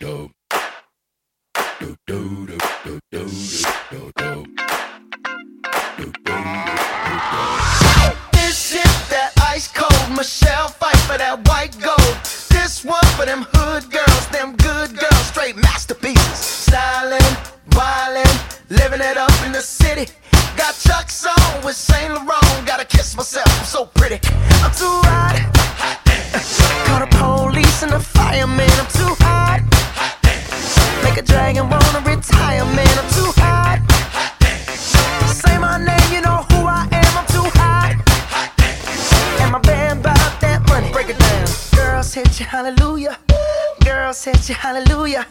This hit that ice cold Michelle Pfeiffer that white gold. This one for them hood girls, them good girls, straight masterpieces. Stylin', wildin', living it up in the city. Got Chuck's on with Saint Laurent. Gotta kiss myself, I'm so pretty. I'm too hot. Call the police and the fireman. I'm too hallelujah. Girls hit you, hallelujah.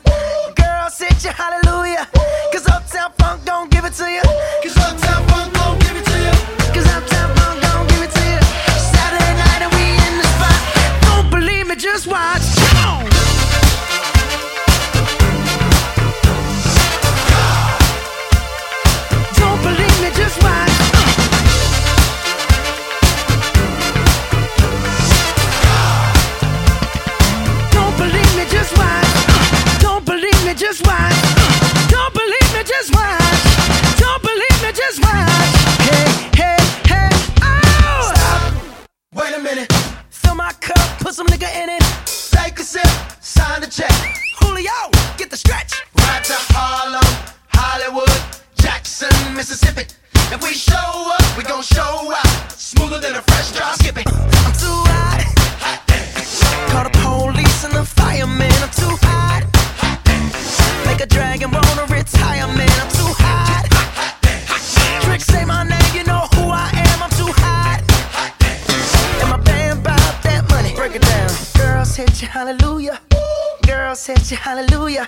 Girls hit you, hallelujah. Cause Uptown Funk don't give it to you. Cause Uptown Funk don't give it to you. Mississippi. If we show up, we gon' show out. Smoother than a fresh drop. Skip it. I'm too hot. hot Call the police and the fireman. I'm too hot. hot Make a dragon wanna retire, man. I'm too hot. hot Trick say my name, you know who I am. I'm too hot. And my band bought that money. Break it down. Girls hit you, hallelujah. Girls hit you, hallelujah.